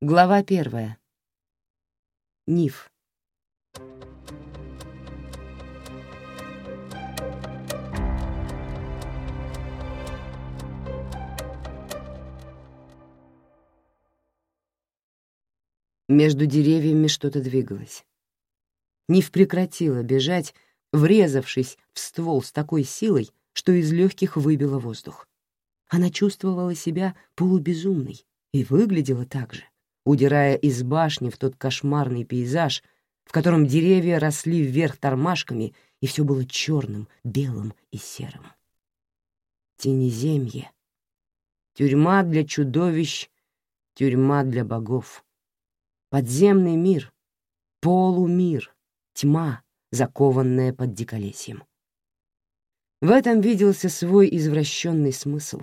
Глава первая. Ниф. Между деревьями что-то двигалось. Ниф прекратила бежать, врезавшись в ствол с такой силой, что из легких выбило воздух. Она чувствовала себя полубезумной и выглядела так же, удирая из башни в тот кошмарный пейзаж, в котором деревья росли вверх тормашками, и все было черным, белым и серым. Тенеземье. Тюрьма для чудовищ, тюрьма для богов. Подземный мир, полумир, тьма, закованная под диколесьем. В этом виделся свой извращенный смысл.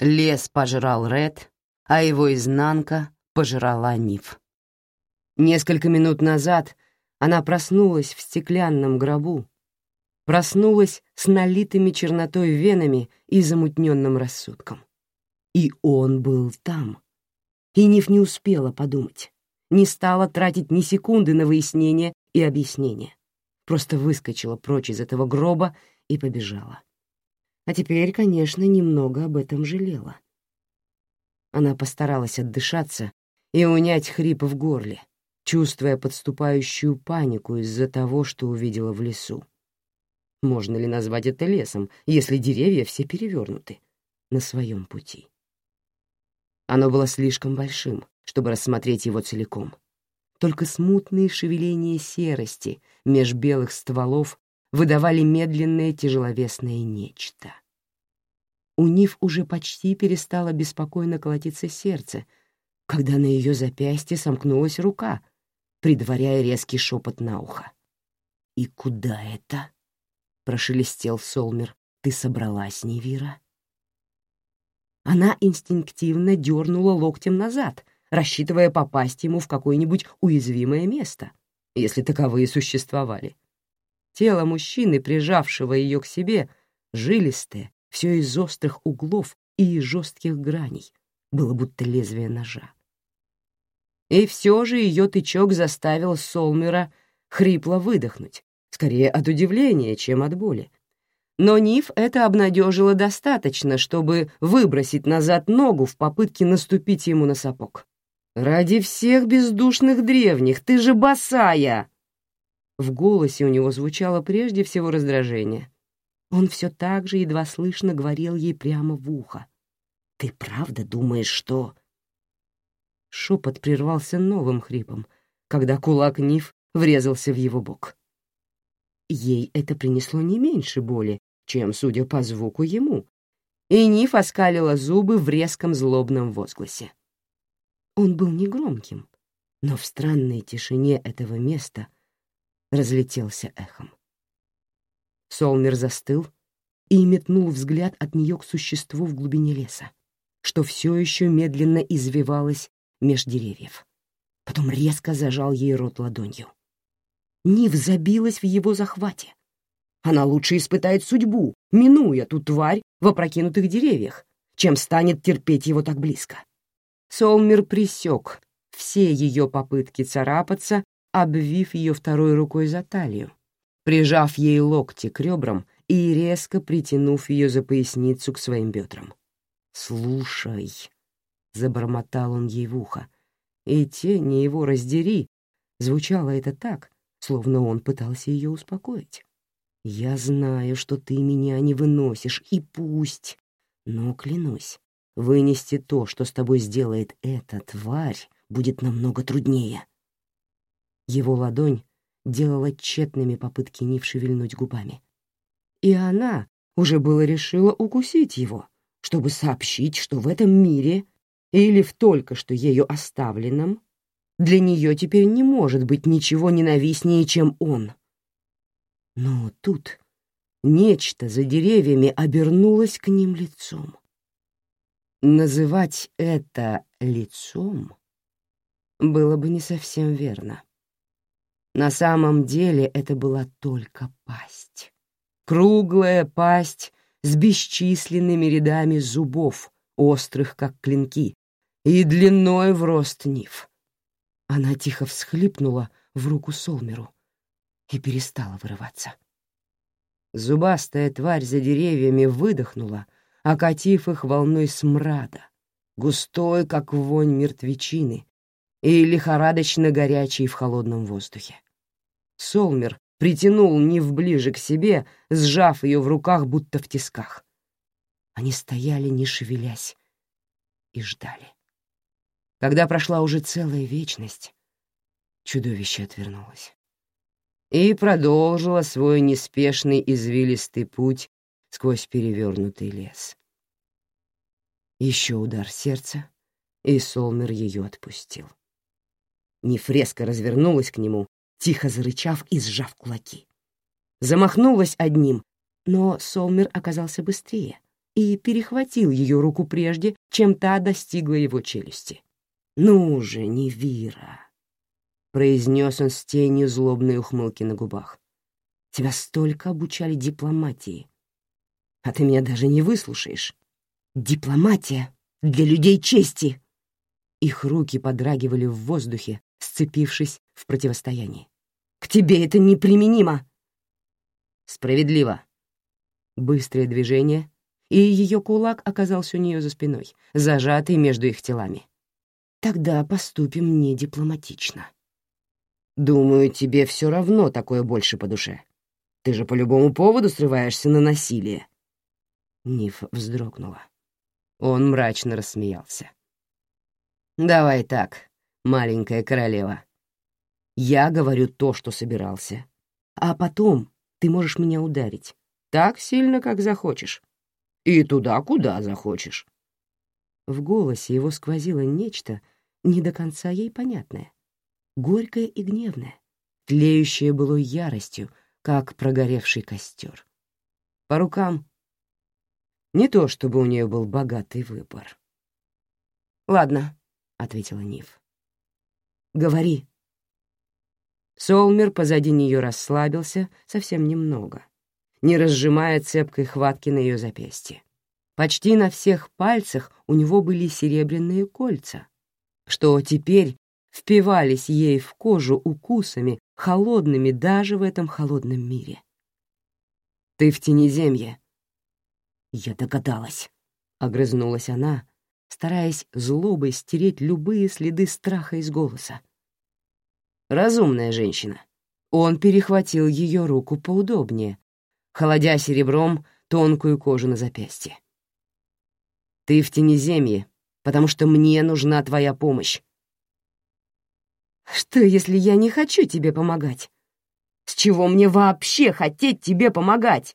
Лес пожрал Ред, а его изнанка пожрала Ниф. Несколько минут назад она проснулась в стеклянном гробу, проснулась с налитыми чернотой венами и замутненным рассудком. И он был там. И Ниф не успела подумать, не стала тратить ни секунды на выяснение и объяснение. Просто выскочила прочь из этого гроба и побежала. А теперь, конечно, немного об этом жалела. Она постаралась отдышаться и унять хрип в горле, чувствуя подступающую панику из-за того, что увидела в лесу. Можно ли назвать это лесом, если деревья все перевернуты на своем пути? Оно было слишком большим, чтобы рассмотреть его целиком. Только смутные шевеления серости меж белых стволов выдавали медленное тяжеловесное нечто. У Нив уже почти перестало беспокойно колотиться сердце, когда на ее запястье сомкнулась рука, предваряя резкий шепот на ухо. «И куда это?» — прошелестел Солмер. «Ты собралась, Невира?» Она инстинктивно дернула локтем назад, рассчитывая попасть ему в какое-нибудь уязвимое место, если таковые существовали. Тело мужчины, прижавшего ее к себе, жилистое, все из острых углов и жестких граней, было будто лезвие ножа. И все же ее тычок заставил Солмера хрипло выдохнуть, скорее от удивления, чем от боли. Но Ниф это обнадежило достаточно, чтобы выбросить назад ногу в попытке наступить ему на сапог. «Ради всех бездушных древних, ты же босая!» В голосе у него звучало прежде всего раздражение. Он все так же едва слышно говорил ей прямо в ухо. «Ты правда думаешь, что...» Шепот прервался новым хрипом, когда кулак Ниф врезался в его бок. Ей это принесло не меньше боли, чем, судя по звуку, ему, и Ниф оскалила зубы в резком злобном возгласе. Он был негромким, но в странной тишине этого места — разлетелся эхом. Солмер застыл и метнул взгляд от нее к существу в глубине леса, что все еще медленно извивалось меж деревьев. Потом резко зажал ей рот ладонью. Нив забилась в его захвате. Она лучше испытает судьбу, минуя ту тварь в опрокинутых деревьях, чем станет терпеть его так близко. Солмер присек все ее попытки царапаться обвив ее второй рукой за талию, прижав ей локти к ребрам и резко притянув ее за поясницу к своим бедрам. «Слушай», — забормотал он ей в ухо, и тени его раздери, звучало это так, словно он пытался ее успокоить. «Я знаю, что ты меня не выносишь, и пусть, но, клянусь, вынести то, что с тобой сделает эта тварь, будет намного труднее». Его ладонь делала тщетными попытки Нив шевельнуть губами. И она уже было решила укусить его, чтобы сообщить, что в этом мире или в только что ею оставленном для нее теперь не может быть ничего ненавистнее, чем он. Но тут нечто за деревьями обернулось к ним лицом. Называть это лицом было бы не совсем верно. На самом деле это была только пасть. Круглая пасть с бесчисленными рядами зубов, острых как клинки, и длиной в рост нив. Она тихо всхлипнула в руку Солмеру и перестала вырываться. Зубастая тварь за деревьями выдохнула, окатив их волной смрада, густой, как вонь мертвечины, и лихорадочно горячий в холодном воздухе. Солмер притянул Нив ближе к себе, сжав ее в руках, будто в тисках. Они стояли, не шевелясь, и ждали. Когда прошла уже целая вечность, чудовище отвернулось и продолжила свой неспешный извилистый путь сквозь перевернутый лес. Еще удар сердца, и Солмер ее отпустил. Нефреска развернулась к нему, тихо зарычав и сжав кулаки. Замахнулась одним, но Солмер оказался быстрее и перехватил ее руку прежде, чем та достигла его челюсти. «Ну же, Невира!» — произнес он с тенью злобной ухмылки на губах. «Тебя столько обучали дипломатии, а ты меня даже не выслушаешь. Дипломатия для людей чести!» Их руки подрагивали в воздухе, сцепившись в противостоянии. «К тебе это неприменимо!» «Справедливо!» Быстрое движение, и ее кулак оказался у нее за спиной, зажатый между их телами. Тогда поступим не дипломатично. Думаю, тебе все равно такое больше по душе. Ты же по любому поводу срываешься на насилие. Ниф вздрогнула. Он мрачно рассмеялся. «Давай так, маленькая королева. Я говорю то, что собирался. А потом ты можешь меня ударить. Так сильно, как захочешь. И туда, куда захочешь». В голосе его сквозило нечто, не до конца ей понятное, горькое и гневное, тлеющее было яростью, как прогоревший костер. По рукам не то, чтобы у нее был богатый выбор. «Ладно», — ответила Нив. «Говори». Солмер позади нее расслабился совсем немного, не разжимая цепкой хватки на ее запястье. Почти на всех пальцах у него были серебряные кольца, что теперь впивались ей в кожу укусами, холодными даже в этом холодном мире. «Ты в тенеземье». «Я догадалась», — огрызнулась она, стараясь злобой стереть любые следы страха из голоса. «Разумная женщина». Он перехватил ее руку поудобнее, холодя серебром тонкую кожу на запястье. «Ты в тенеземье, потому что мне нужна твоя помощь. Что, если я не хочу тебе помогать? С чего мне вообще хотеть тебе помогать?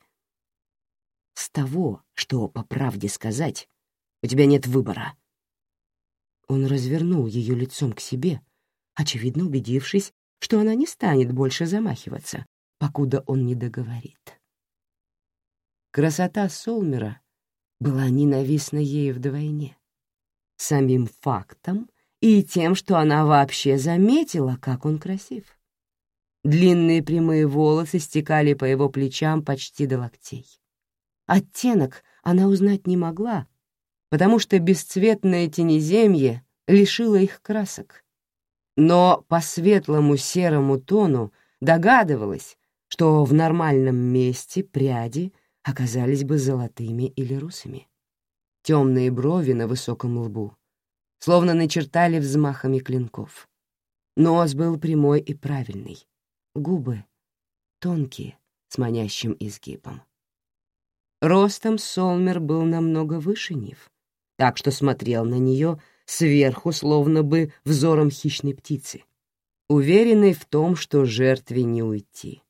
С того, что, по правде сказать, у тебя нет выбора. Он развернул ее лицом к себе, очевидно убедившись, что она не станет больше замахиваться, покуда он не договорит. Красота Солмера была ненавистна ей вдвойне самим фактом и тем, что она вообще заметила, как он красив. Длинные прямые волосы стекали по его плечам почти до локтей. Оттенок она узнать не могла, потому что бесцветное тенеземье лишило их красок. Но по светлому серому тону догадывалась, что в нормальном месте пряди оказались бы золотыми или русыми темные брови на высоком лбу, словно начертали взмахами клинков. Нос был прямой и правильный, губы тонкие, с манящим изгибом. Ростом Солмер был намного выше Нив, так что смотрел на нее сверху, словно бы взором хищной птицы, уверенный в том, что жертве не уйти.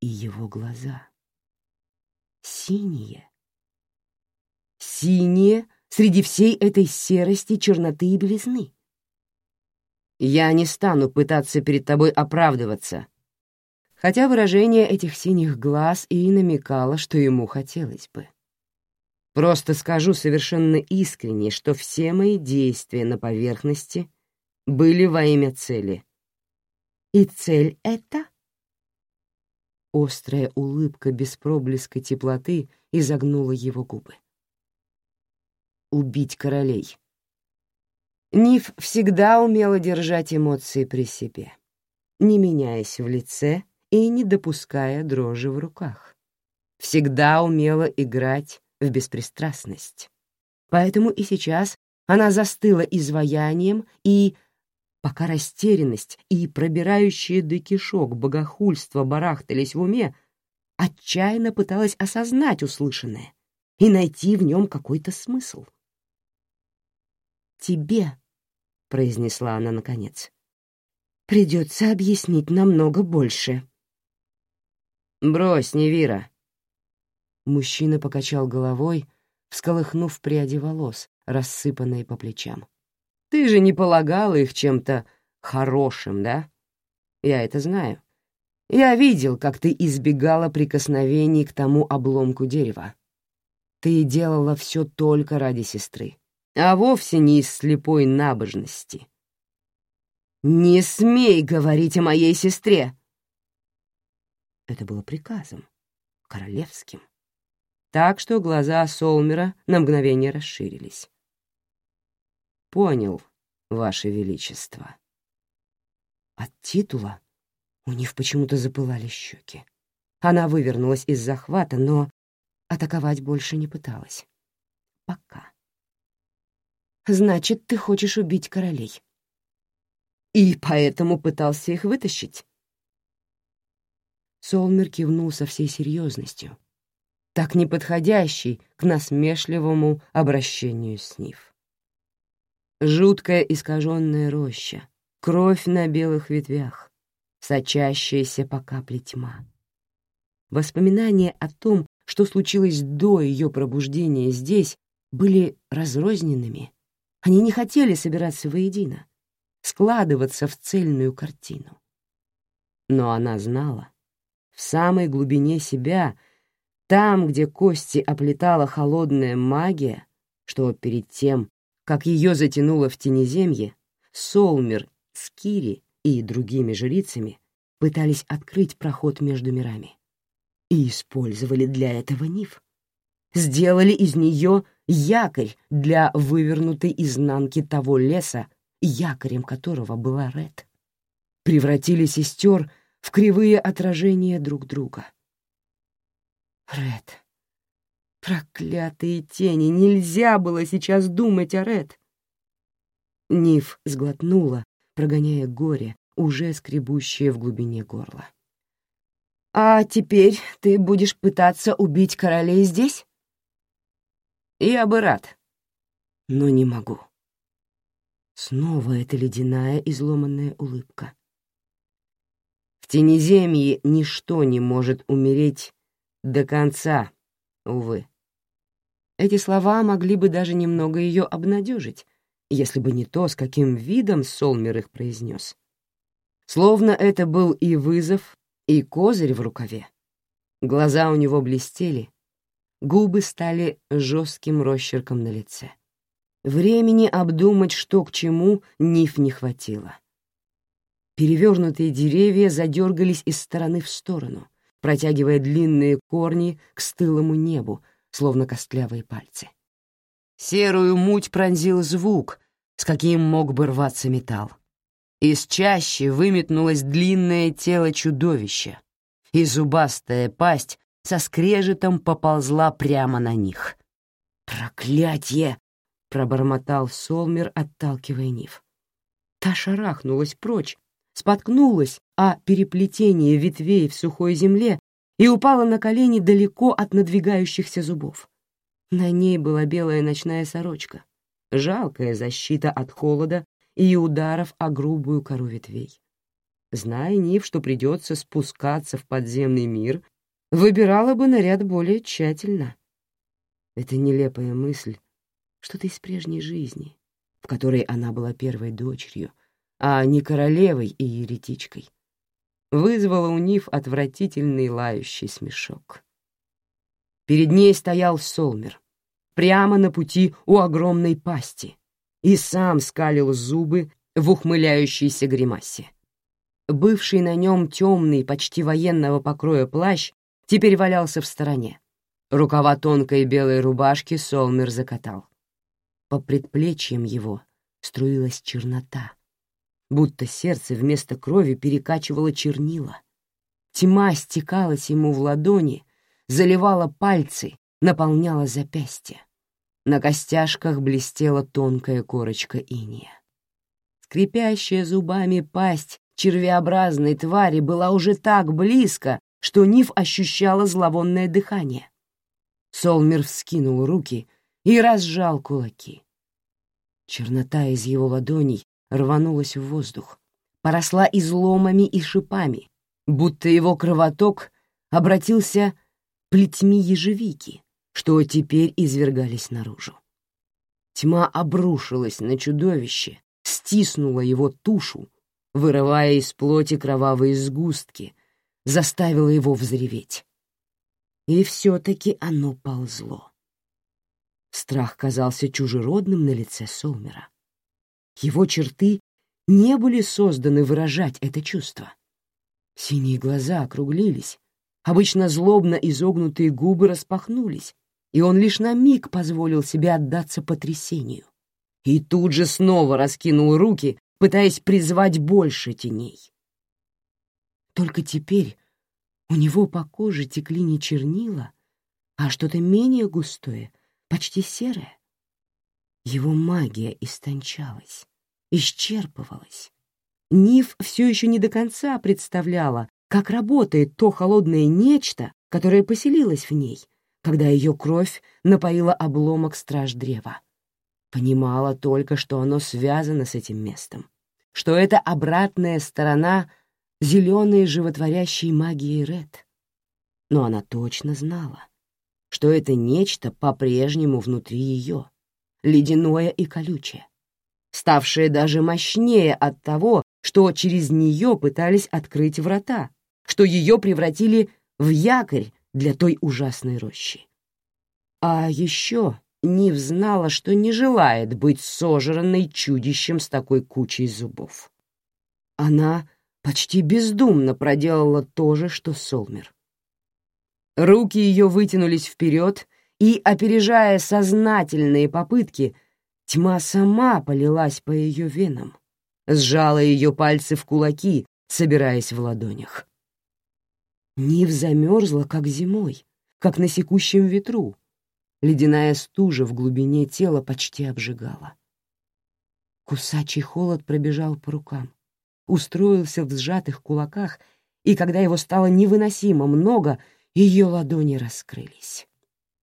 И его глаза — синие, синее среди всей этой серости, черноты и белизны. Я не стану пытаться перед тобой оправдываться, хотя выражение этих синих глаз и намекало, что ему хотелось бы. Просто скажу совершенно искренне, что все мои действия на поверхности были во имя цели. И цель — это? Острая улыбка без проблеска теплоты изогнула его губы убить королей. Ниф всегда умела держать эмоции при себе, не меняясь в лице и не допуская дрожи в руках. Всегда умела играть в беспристрастность. Поэтому и сейчас она застыла изваянием и, пока растерянность и пробирающие до кишок богохульство барахтались в уме, отчаянно пыталась осознать услышанное и найти в нем какой-то смысл. «Тебе», — произнесла она наконец, — «придется объяснить намного больше». «Брось, Невира». Мужчина покачал головой, всколыхнув пряди волос, рассыпанные по плечам. «Ты же не полагала их чем-то хорошим, да? Я это знаю. Я видел, как ты избегала прикосновений к тому обломку дерева. Ты делала все только ради сестры, а вовсе не из слепой набожности. «Не смей говорить о моей сестре!» Это было приказом, королевским. Так что глаза Солмера на мгновение расширились. «Понял, Ваше Величество». От титула у них почему-то запылали щеки. Она вывернулась из захвата, но атаковать больше не пыталась. Пока. «Значит, ты хочешь убить королей?» «И поэтому пытался их вытащить?» Солмер кивнул со всей серьезностью, так неподходящий к насмешливому обращению с Нив. Жуткая искаженная роща, кровь на белых ветвях, сочащаяся по капле тьма. Воспоминания о том, что случилось до ее пробуждения здесь, были разрозненными. Они не хотели собираться воедино, складываться в цельную картину. Но она знала, в самой глубине себя, там, где кости оплетала холодная магия, что перед тем, как ее затянуло в тенеземье, Солмер, Скири и другими жрицами пытались открыть проход между мирами. И использовали для этого Ниф. Сделали из нее якорь для вывернутой изнанки того леса, якорем которого была Ред. Превратили сестер в кривые отражения друг друга. Ред. Проклятые тени, нельзя было сейчас думать о Ред. Ниф сглотнула, прогоняя горе, уже скребущее в глубине горла. «А теперь ты будешь пытаться убить королей здесь?» «Я бы рад, но не могу». Снова эта ледяная изломанная улыбка. В Тенеземье ничто не может умереть до конца, увы. Эти слова могли бы даже немного ее обнадежить, если бы не то, с каким видом Солмер их произнес. Словно это был и вызов, и козырь в рукаве. Глаза у него блестели, губы стали жестким росчерком на лице. Времени обдумать, что к чему, Ниф не хватило. Перевернутые деревья задергались из стороны в сторону, протягивая длинные корни к стылому небу, словно костлявые пальцы. Серую муть пронзил звук, с каким мог бы рваться металл. Из чащи выметнулось длинное тело чудовища, и зубастая пасть со скрежетом поползла прямо на них. «Проклятье!» — пробормотал Солмер, отталкивая Нив. Та шарахнулась прочь, споткнулась о переплетении ветвей в сухой земле и упала на колени далеко от надвигающихся зубов. На ней была белая ночная сорочка, жалкая защита от холода и ударов о грубую кору ветвей. Зная Нив, что придется спускаться в подземный мир, выбирала бы наряд более тщательно. Это нелепая мысль, что-то из прежней жизни, в которой она была первой дочерью, а не королевой и еретичкой, вызвала у Нив отвратительный лающий смешок. Перед ней стоял Солмер, прямо на пути у огромной пасти — и сам скалил зубы в ухмыляющейся гримасе. Бывший на нем темный, почти военного покроя плащ теперь валялся в стороне. Рукава тонкой белой рубашки Солмер закатал. По предплечьям его струилась чернота, будто сердце вместо крови перекачивало чернила. Тьма стекалась ему в ладони, заливала пальцы, наполняла запястья. На костяшках блестела тонкая корочка иния. Скрипящая зубами пасть червеобразной твари была уже так близко, что Ниф ощущала зловонное дыхание. Солмер вскинул руки и разжал кулаки. Чернота из его ладоней рванулась в воздух, поросла изломами и шипами, будто его кровоток обратился плетьми ежевики, что теперь извергались наружу. Тьма обрушилась на чудовище, стиснула его тушу, вырывая из плоти кровавые сгустки, заставила его взреветь. И все-таки оно ползло. Страх казался чужеродным на лице Солмера. Его черты не были созданы выражать это чувство. Синие глаза округлились, обычно злобно изогнутые губы распахнулись, и он лишь на миг позволил себе отдаться потрясению. И тут же снова раскинул руки, пытаясь призвать больше теней. Только теперь у него по коже текли не чернила, а что-то менее густое, почти серое. Его магия истончалась, исчерпывалась. Ниф все еще не до конца представляла, как работает то холодное нечто, которое поселилось в ней, когда ее кровь напоила обломок страж древа. Понимала только, что оно связано с этим местом, что это обратная сторона зеленой животворящей магии Ред. Но она точно знала, что это нечто по-прежнему внутри ее, ледяное и колючее, ставшее даже мощнее от того, что через нее пытались открыть врата, что ее превратили в якорь для той ужасной рощи. А еще Нив знала, что не желает быть сожранной чудищем с такой кучей зубов. Она почти бездумно проделала то же, что Солмер. Руки ее вытянулись вперед, и, опережая сознательные попытки, тьма сама полилась по ее венам, сжала ее пальцы в кулаки, собираясь в ладонях. Нив замерзла, как зимой, как на секущем ветру. Ледяная стужа в глубине тела почти обжигала. Кусачий холод пробежал по рукам, устроился в сжатых кулаках, и когда его стало невыносимо много, ее ладони раскрылись.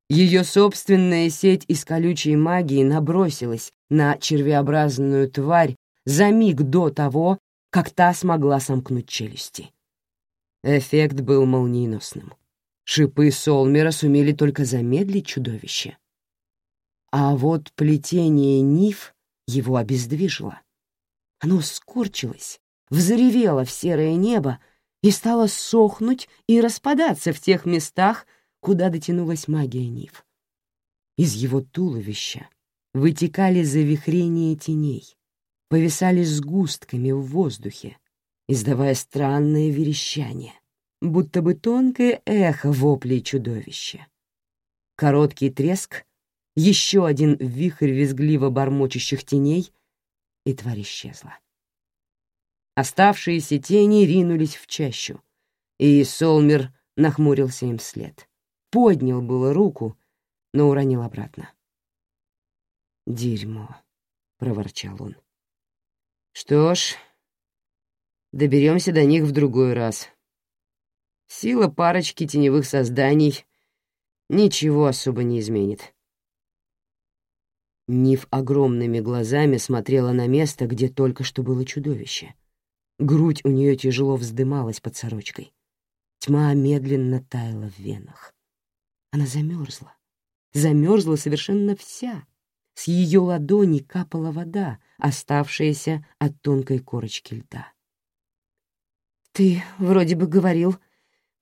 Ее собственная сеть из колючей магии набросилась на червеобразную тварь за миг до того, как та смогла сомкнуть челюсти. Эффект был молниеносным. Шипы Солмера сумели только замедлить чудовище. А вот плетение ниф его обездвижило. Оно скорчилось, взревело в серое небо и стало сохнуть и распадаться в тех местах, куда дотянулась магия ниф. Из его туловища вытекали завихрения теней, повисали сгустками в воздухе, издавая странное верещание, будто бы тонкое эхо воплей чудовища. Короткий треск, еще один вихрь визгливо бормочущих теней, и тварь исчезла. Оставшиеся тени ринулись в чащу, и Солмер нахмурился им вслед. Поднял было руку, но уронил обратно. «Дерьмо», — проворчал он. «Что ж, Доберемся до них в другой раз. Сила парочки теневых созданий ничего особо не изменит. Ниф огромными глазами смотрела на место, где только что было чудовище. Грудь у нее тяжело вздымалась под сорочкой. Тьма медленно таяла в венах. Она замерзла. Замерзла совершенно вся. С ее ладони капала вода, оставшаяся от тонкой корочки льда. Ты вроде бы говорил,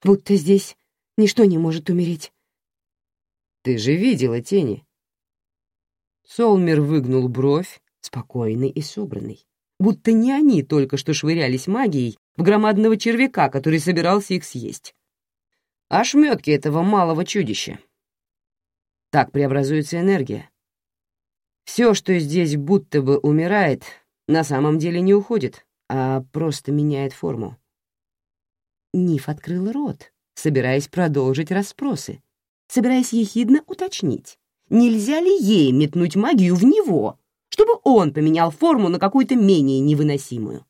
будто здесь ничто не может умереть. Ты же видела тени. Солмер выгнул бровь, спокойный и собранный, будто не они только что швырялись магией в громадного червяка, который собирался их съесть. Ошметки этого малого чудища. Так преобразуется энергия. Все, что здесь будто бы умирает, на самом деле не уходит, а просто меняет форму. Ниф открыл рот, собираясь продолжить расспросы, собираясь ехидно уточнить, нельзя ли ей метнуть магию в него, чтобы он поменял форму на какую-то менее невыносимую.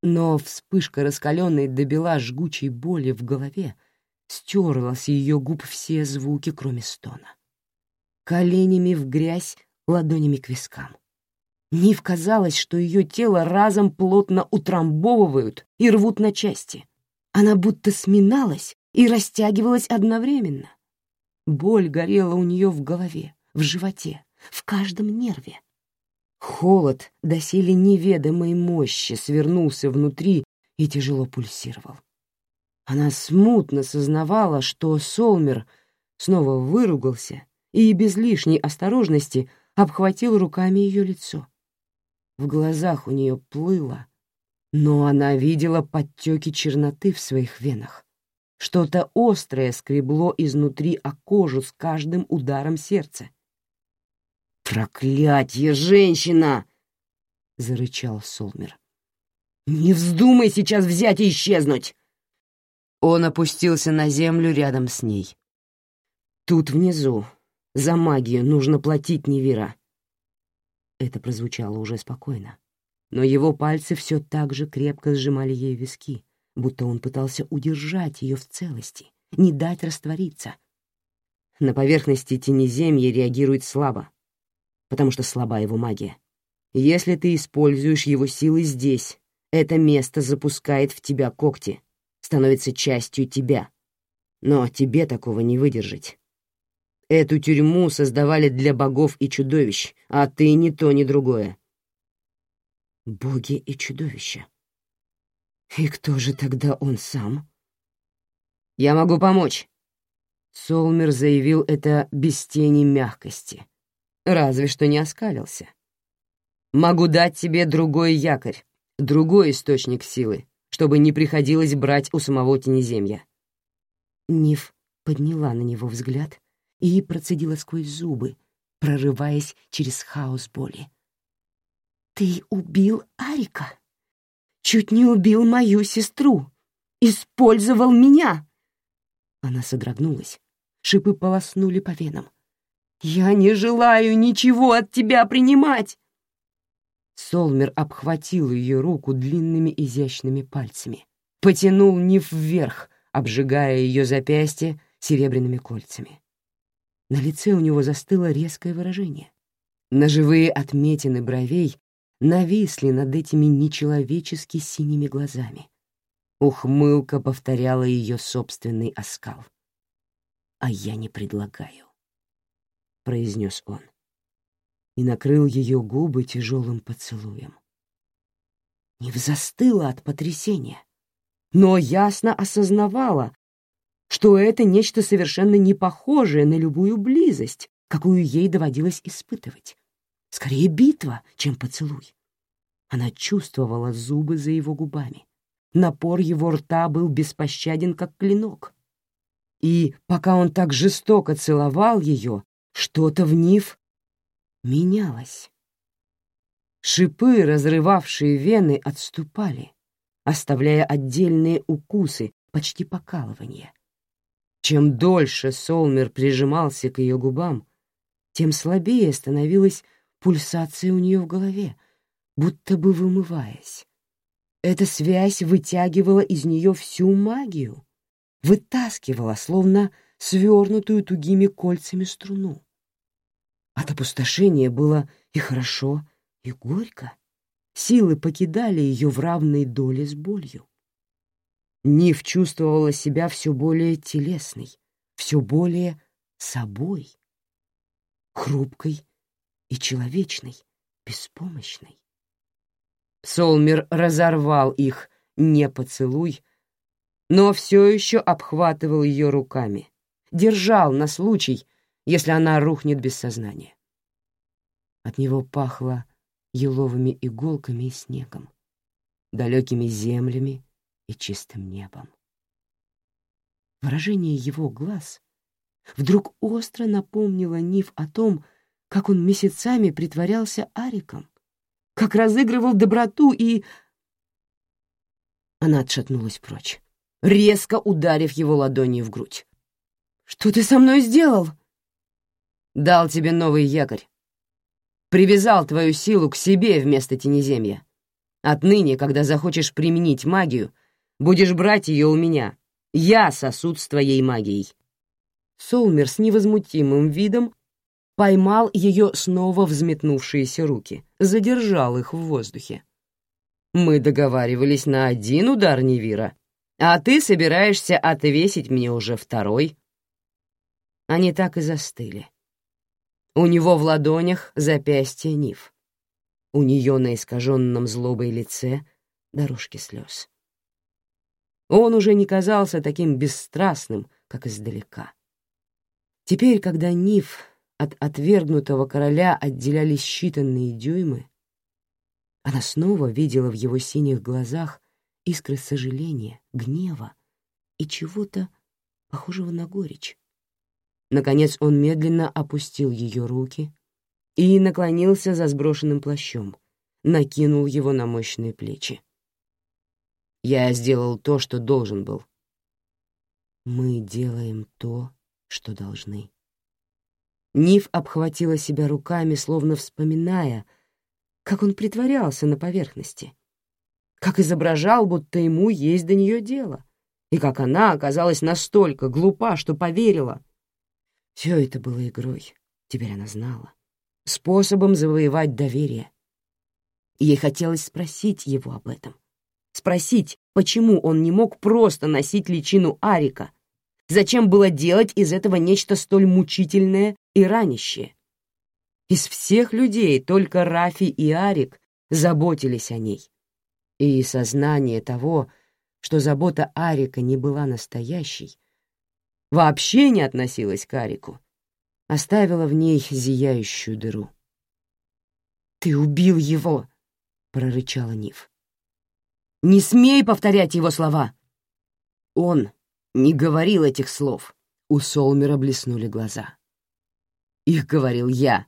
Но вспышка раскаленной до бела жгучей боли в голове стерла с ее губ все звуки, кроме стона. Коленями в грязь, ладонями к вискам. Нив казалось, что ее тело разом плотно утрамбовывают и рвут на части. Она будто сминалась и растягивалась одновременно. Боль горела у нее в голове, в животе, в каждом нерве. Холод доселе неведомой мощи свернулся внутри и тяжело пульсировал. Она смутно сознавала, что Солмер снова выругался и без лишней осторожности обхватил руками ее лицо. В глазах у нее плыло, но она видела подтеки черноты в своих венах. Что-то острое скребло изнутри о кожу с каждым ударом сердца. «Проклятье, женщина!» — зарычал Солмер. «Не вздумай сейчас взять и исчезнуть!» Он опустился на землю рядом с ней. «Тут внизу, за магию, нужно платить Невира». Это прозвучало уже спокойно, но его пальцы все так же крепко сжимали ей виски, будто он пытался удержать ее в целости, не дать раствориться. На поверхности тенеземья реагирует слабо, потому что слаба его магия. Если ты используешь его силы здесь, это место запускает в тебя когти, становится частью тебя. Но тебе такого не выдержать. Эту тюрьму создавали для богов и чудовищ, а ты ни то, ни другое. Боги и чудовища. И кто же тогда он сам? Я могу помочь. Солмер заявил это без тени мягкости. Разве что не оскалился. Могу дать тебе другой якорь, другой источник силы, чтобы не приходилось брать у самого Тенеземья. Ниф подняла на него взгляд и процедила сквозь зубы, прорываясь через хаос боли. «Ты убил Арика? Чуть не убил мою сестру! Использовал меня!» Она содрогнулась, шипы полоснули по венам. «Я не желаю ничего от тебя принимать!» Солмер обхватил ее руку длинными изящными пальцами, потянул Ниф вверх, обжигая ее запястье серебряными кольцами. На лице у него застыло резкое выражение. Ножевые отметины бровей нависли над этими нечеловечески синими глазами. Ухмылка повторяла ее собственный оскал. «А я не предлагаю», — произнес он и накрыл ее губы тяжелым поцелуем. Нив застыла от потрясения, но ясно осознавала, что это нечто совершенно не похожее на любую близость, какую ей доводилось испытывать. Скорее битва, чем поцелуй. Она чувствовала зубы за его губами. Напор его рта был беспощаден, как клинок. И пока он так жестоко целовал ее, что-то в Нив менялось. Шипы, разрывавшие вены, отступали, оставляя отдельные укусы, почти покалывания. Чем дольше Солмер прижимался к ее губам, тем слабее становилась пульсация у нее в голове, будто бы вымываясь. Эта связь вытягивала из нее всю магию, вытаскивала, словно свернутую тугими кольцами струну. От опустошения было и хорошо, и горько. Силы покидали ее в равной доле с болью. Нив чувствовала себя все более телесной, все более собой, хрупкой и человечной, беспомощной. Солмер разорвал их, не поцелуй, но все еще обхватывал ее руками, держал на случай, если она рухнет без сознания. От него пахло еловыми иголками и снегом, далекими землями и чистым небом. Выражение его глаз вдруг остро напомнило Нив о том, как он месяцами притворялся Ариком, как разыгрывал доброту и... Она отшатнулась прочь, резко ударив его ладонью в грудь. «Что ты со мной сделал?» «Дал тебе новый якорь. Привязал твою силу к себе вместо тенеземья. Отныне, когда захочешь применить магию, будешь брать ее у меня. Я сосуд с твоей магией». Солмер с невозмутимым видом поймал ее снова взметнувшиеся руки, задержал их в воздухе. «Мы договаривались на один удар Невира, а ты собираешься отвесить мне уже второй». Они так и застыли. У него в ладонях запястье Нив. У нее на искаженном злобой лице дорожки слез. Он уже не казался таким бесстрастным, как издалека. Теперь, когда Нив от отвергнутого короля отделялись считанные дюймы, она снова видела в его синих глазах искры сожаления, гнева и чего-то похожего на горечь. Наконец он медленно опустил ее руки и наклонился за сброшенным плащом, накинул его на мощные плечи. «Я сделал то, что должен был». «Мы делаем то, что должны». Ниф обхватила себя руками, словно вспоминая, как он притворялся на поверхности, как изображал, будто ему есть до нее дело, и как она оказалась настолько глупа, что поверила. Все это было игрой, теперь она знала, способом завоевать доверие. Ей хотелось спросить его об этом. Спросить, почему он не мог просто носить личину Арика, Зачем было делать из этого нечто столь мучительное и ранящее? Из всех людей только Рафи и Арик заботились о ней. И сознание того, что забота Арика не была настоящей, вообще не относилась к Арику, оставило в ней зияющую дыру. «Ты убил его!» — прорычала Нив. «Не смей повторять его слова!» Он не говорил этих слов. У Солмера блеснули глаза. Их говорил я.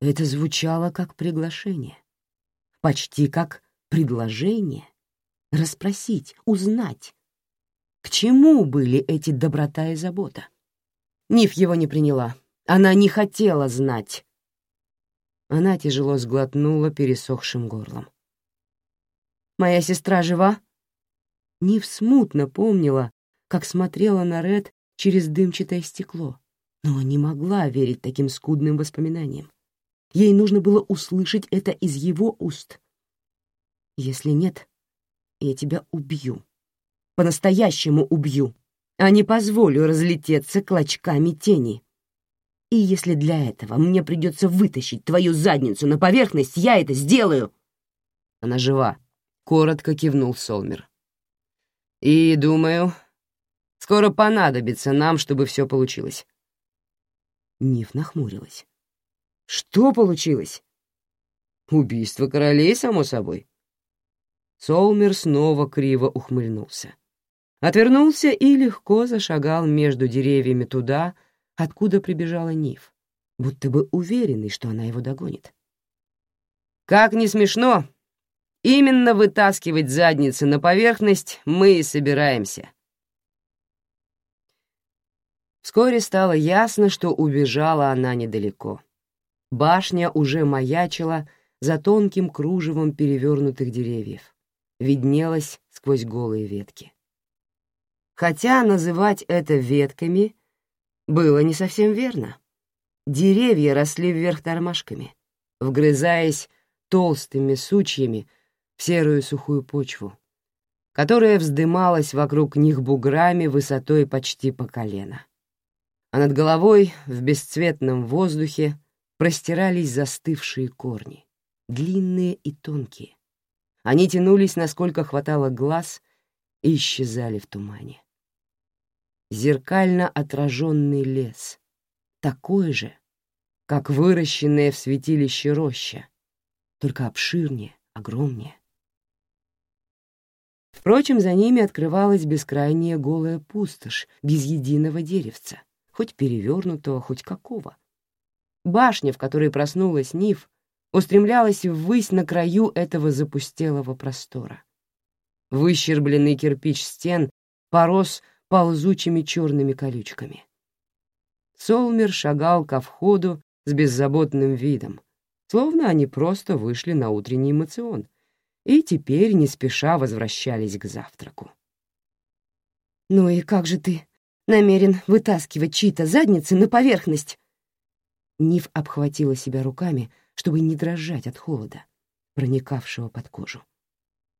Это звучало как приглашение. Почти как предложение. Расспросить, узнать. К чему были эти доброта и забота? Ниф его не приняла. Она не хотела знать. Она тяжело сглотнула пересохшим горлом. «Моя сестра жива?» Нив смутно помнила, как смотрела на Ред через дымчатое стекло, но не могла верить таким скудным воспоминаниям. Ей нужно было услышать это из его уст. «Если нет, я тебя убью. По-настоящему убью, а не позволю разлететься клочками тени. И если для этого мне придется вытащить твою задницу на поверхность, я это сделаю!» «Она жива», — коротко кивнул Солмер. И, думаю, скоро понадобится нам, чтобы все получилось. Ниф нахмурилась. Что получилось? Убийство королей, само собой. Солмер снова криво ухмыльнулся. Отвернулся и легко зашагал между деревьями туда, откуда прибежала Ниф, будто бы уверенный, что она его догонит. Как не смешно, Именно вытаскивать задницы на поверхность мы и собираемся. Вскоре стало ясно, что убежала она недалеко. Башня уже маячила за тонким кружевом перевернутых деревьев, виднелась сквозь голые ветки. Хотя называть это ветками было не совсем верно. Деревья росли вверх тормашками, вгрызаясь толстыми сучьями в серую сухую почву, которая вздымалась вокруг них буграми высотой почти по колено. А над головой в бесцветном воздухе простирались застывшие корни, длинные и тонкие. Они тянулись, насколько хватало глаз, и исчезали в тумане. Зеркально отраженный лес, такой же, как выращенная в святилище роща, только обширнее, огромнее. Впрочем, за ними открывалась бескрайняя голая пустошь, без единого деревца, хоть перевернутого, хоть какого. Башня, в которой проснулась Ниф, устремлялась ввысь на краю этого запустелого простора. Выщербленный кирпич стен порос ползучими черными колючками. Солмер шагал ко входу с беззаботным видом, словно они просто вышли на утренний эмоцион и теперь не спеша возвращались к завтраку. «Ну и как же ты намерен вытаскивать чьи-то задницы на поверхность?» Ниф обхватила себя руками, чтобы не дрожать от холода, проникавшего под кожу.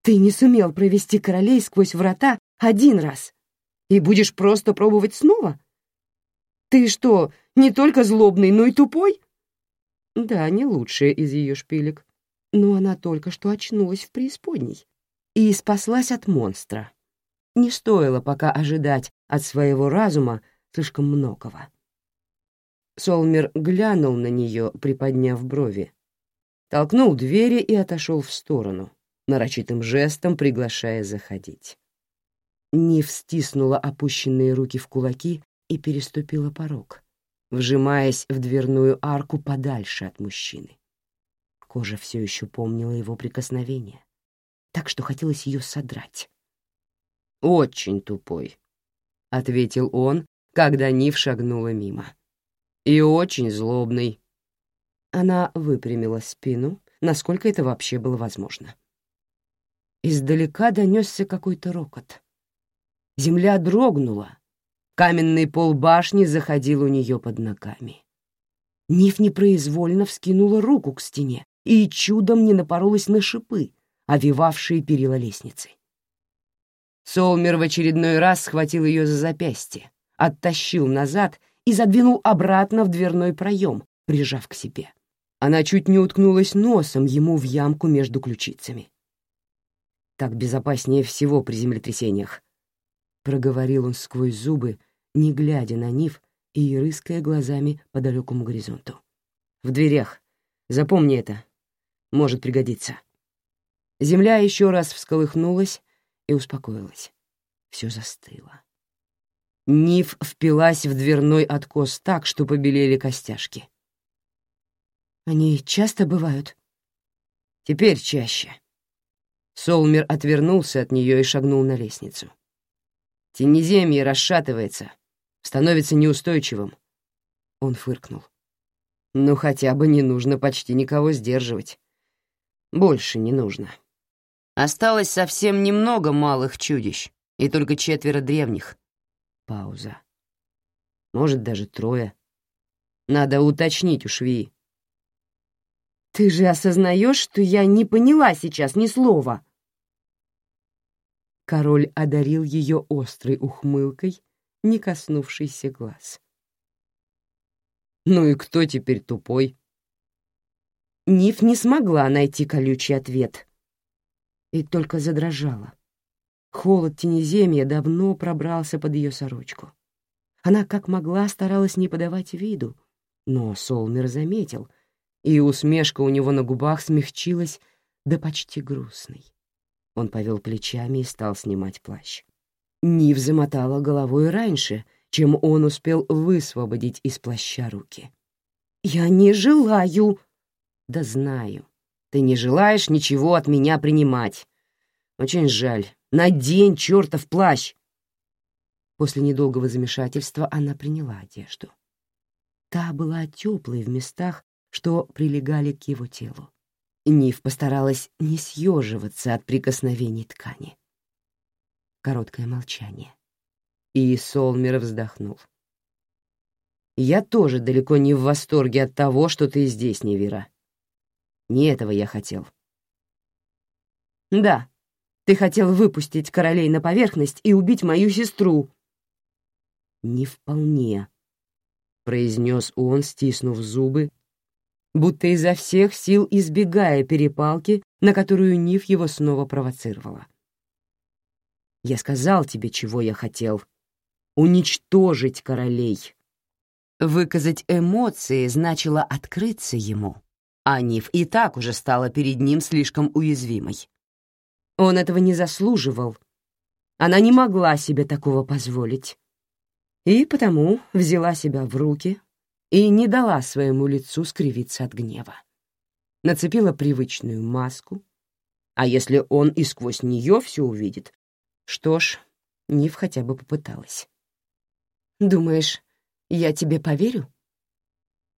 «Ты не сумел провести королей сквозь врата один раз и будешь просто пробовать снова? Ты что, не только злобный, но и тупой?» Да, не лучшая из ее шпилек, но она только что очнулась в преисподней и спаслась от монстра. Не стоило пока ожидать от своего разума слишком многого. Солмер глянул на нее, приподняв брови, толкнул двери и отошел в сторону, нарочитым жестом приглашая заходить. Нив стиснула опущенные руки в кулаки и переступила порог, вжимаясь в дверную арку подальше от мужчины. Кожа все еще помнила его прикосновение, так что хотелось ее содрать. «Очень тупой», — ответил он, когда Нив шагнула мимо. «И очень злобный». Она выпрямила спину, насколько это вообще было возможно. Издалека донесся какой-то рокот. Земля дрогнула, каменный пол башни заходил у нее под ногами. Ниф непроизвольно вскинула руку к стене и чудом не напоролась на шипы, овивавшие перила лестницы. Солмер в очередной раз схватил ее за запястье, оттащил назад и задвинул обратно в дверной проем, прижав к себе. Она чуть не уткнулась носом ему в ямку между ключицами. Так безопаснее всего при землетрясениях. Проговорил он сквозь зубы, не глядя на Нив и рыская глазами по далекому горизонту. «В дверях. Запомни это. Может пригодиться». Земля еще раз всколыхнулась, и успокоилась. Все застыло. Ниф впилась в дверной откос так, что побелели костяшки. «Они часто бывают?» «Теперь чаще». Солмер отвернулся от нее и шагнул на лестницу. Тенеземье расшатывается, становится неустойчивым. Он фыркнул. Ну, хотя бы не нужно почти никого сдерживать. Больше не нужно. Осталось совсем немного малых чудищ, и только четверо древних. Пауза. Может, даже трое. Надо уточнить у швеи. «Ты же осознаешь, что я не поняла сейчас ни слова?» Король одарил ее острой ухмылкой, не коснувшийся глаз. «Ну и кто теперь тупой?» Ниф не смогла найти колючий ответ, и только задрожала. Холод тенеземья давно пробрался под ее сорочку. Она как могла старалась не подавать виду, но Солмер заметил, и усмешка у него на губах смягчилась до почти грустной. Он повел плечами и стал снимать плащ. Нив замотала головой раньше, чем он успел высвободить из плаща руки. «Я не желаю!» «Да знаю. Ты не желаешь ничего от меня принимать. Очень жаль. Надень чертов плащ!» После недолгого замешательства она приняла одежду. Та была теплой в местах, что прилегали к его телу. Нив постаралась не съеживаться от прикосновений ткани. Короткое молчание. И Солмер вздохнул. «Я тоже далеко не в восторге от того, что ты здесь, Невира. Не этого я хотел. Да, ты хотел выпустить королей на поверхность и убить мою сестру. Не вполне, произнес он, стиснув зубы, будто изо всех сил избегая перепалки, на которую Ниф его снова провоцировала. Я сказал тебе, чего я хотел. Уничтожить королей. Выказать эмоции значило открыться ему а Ниф и так уже стала перед ним слишком уязвимой. Он этого не заслуживал. Она не могла себе такого позволить. И потому взяла себя в руки и не дала своему лицу скривиться от гнева. Нацепила привычную маску, а если он и сквозь нее все увидит, что ж, Нив хотя бы попыталась. «Думаешь, я тебе поверю?»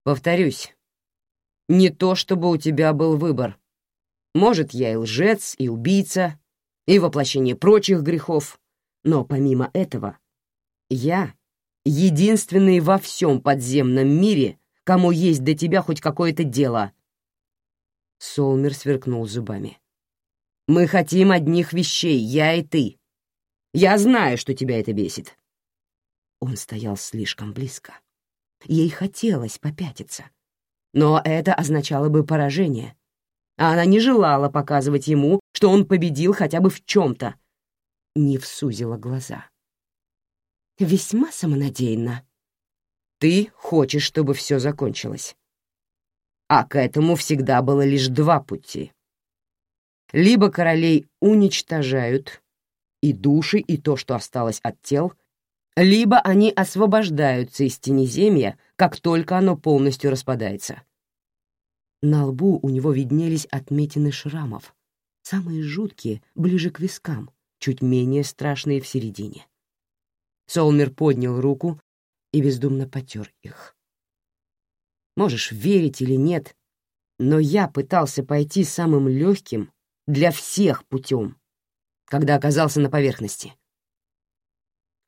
«Повторюсь, не то чтобы у тебя был выбор. Может, я и лжец, и убийца, и воплощение прочих грехов, но помимо этого я единственный во всем подземном мире, кому есть до тебя хоть какое-то дело. Солмер сверкнул зубами. Мы хотим одних вещей, я и ты. Я знаю, что тебя это бесит. Он стоял слишком близко. Ей хотелось попятиться. Но это означало бы поражение. А она не желала показывать ему, что он победил хотя бы в чем-то. Не всузила глаза. Весьма самонадеянно. Ты хочешь, чтобы все закончилось. А к этому всегда было лишь два пути. Либо королей уничтожают, и души, и то, что осталось от тел, либо они освобождаются из тенеземья, как только оно полностью распадается. На лбу у него виднелись отметины шрамов, самые жуткие, ближе к вискам, чуть менее страшные в середине. Солмер поднял руку и бездумно потер их. Можешь верить или нет, но я пытался пойти самым легким для всех путем, когда оказался на поверхности.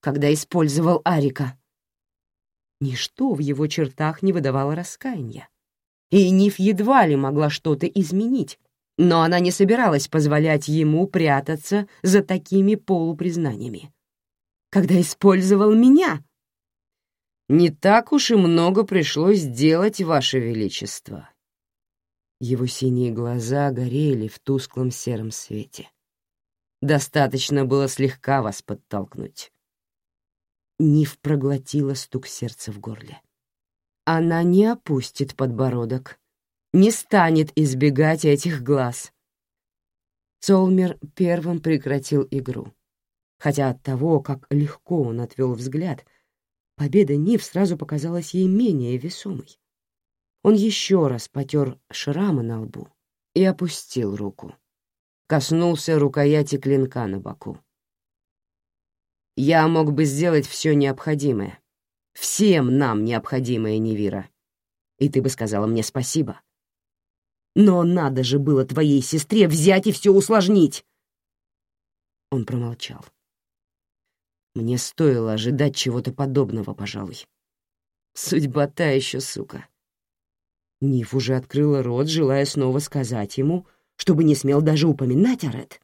Когда использовал Арика. Ничто в его чертах не выдавало раскаяния. И Ниф едва ли могла что-то изменить, но она не собиралась позволять ему прятаться за такими полупризнаниями когда использовал меня. Не так уж и много пришлось сделать, Ваше Величество. Его синие глаза горели в тусклом сером свете. Достаточно было слегка вас подтолкнуть. Нив проглотила стук сердца в горле. Она не опустит подбородок, не станет избегать этих глаз. Солмер первым прекратил игру хотя от того, как легко он отвел взгляд, победа Нив сразу показалась ей менее весомой. Он еще раз потер шрамы на лбу и опустил руку. Коснулся рукояти клинка на боку. «Я мог бы сделать все необходимое. Всем нам необходимое, Невира. И ты бы сказала мне спасибо. Но надо же было твоей сестре взять и все усложнить!» Он промолчал. Мне стоило ожидать чего-то подобного, пожалуй. Судьба та еще сука. Ниф уже открыла рот, желая снова сказать ему, чтобы не смел даже упоминать о.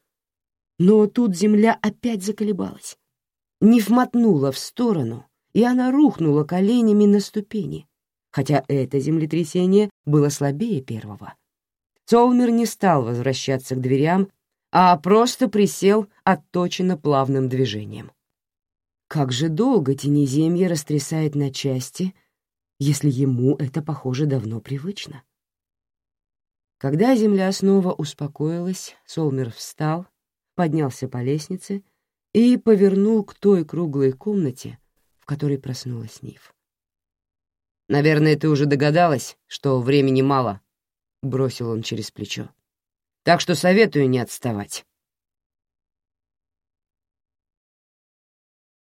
Но тут земля опять заколебалась. Ниф мотнула в сторону, и она рухнула коленями на ступени, хотя это землетрясение было слабее первого. Солмер не стал возвращаться к дверям, а просто присел отточенно плавным движением. Как же долго тенеземье растрясает на части, если ему это, похоже, давно привычно? Когда земля снова успокоилась, Солмер встал, поднялся по лестнице и повернул к той круглой комнате, в которой проснулась Нив. «Наверное, ты уже догадалась, что времени мало», — бросил он через плечо. «Так что советую не отставать».